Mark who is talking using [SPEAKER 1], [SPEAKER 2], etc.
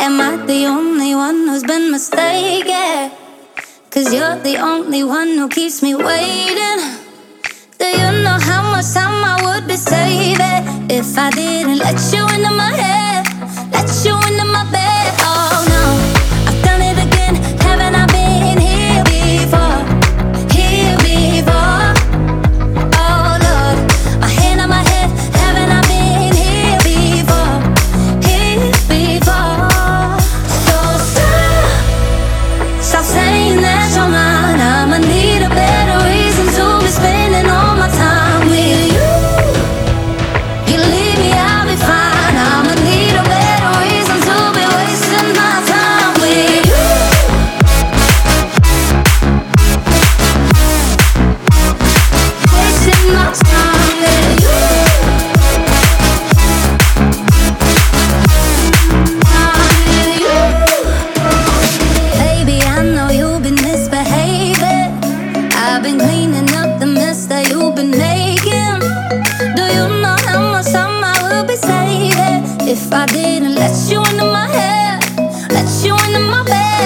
[SPEAKER 1] Am I the only one who's been mistaken? Cause you're the only one who keeps me waiting. Do you know how much time I would be saving if I didn't let you into my head? Let you into my bed, oh no. if I didn't let you into my head, let you into my bed.